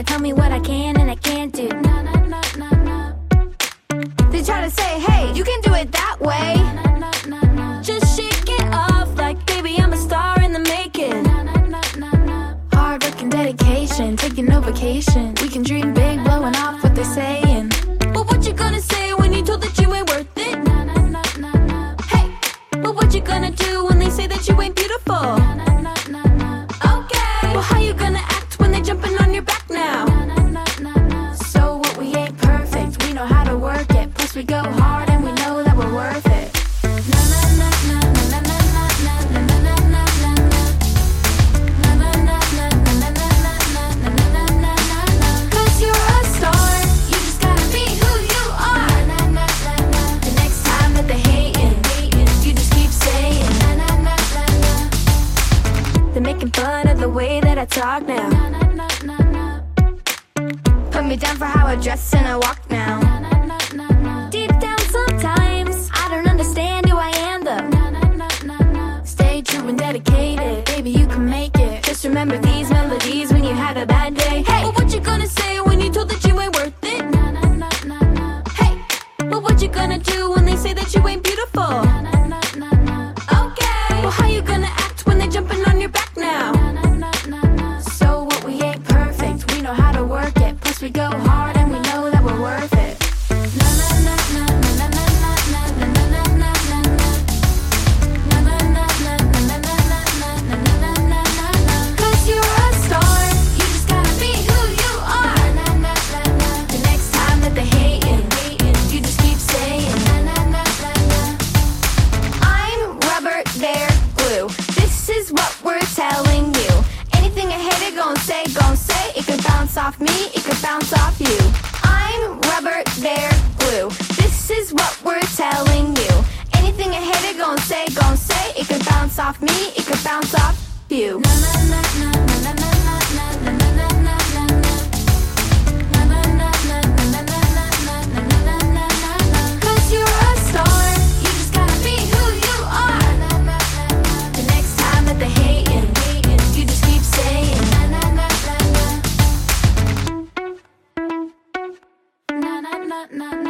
to tell me what I can and I can't do. Na, na, na, na, na. They try to say, hey, you can do it that way. Na, na, na, na. Just shake it off like, baby, I'm a star in the making. Na, na, na, na, na. Hard work and dedication, taking no vacation. We can dream big, blowing off what they're saying. But what you gonna say when you told that you ain't worth it? Na, na, na, na, na. Hey, but what you gonna do when they say that you ain't beautiful? Na, na, we go hard and we know that we're worth it. Na, na, na, na, na, na, na, na, na, na, na, na, na, na. Na, na, na, na, na, na, na, na, na, you're a star, you just gotta be who you are. Na, na, na, na. The next time that they're hating, you just keep saying. Na, na, na, na. They're making fun of the way that I talk now. Put me down for how I dress and I walk now. These when you had a bad day. Hey, but what you gonna say when you told that you ain't worth it? Na, na, na, na, na. Hey, but what you gonna do when they say that you ain't beautiful? Na, na, na, na, na. Okay, well, how you gonna act when they jumping on your back now? Na, na, na, na, na. So what, we ain't perfect, we know how to work it. Plus, we go hard na, na.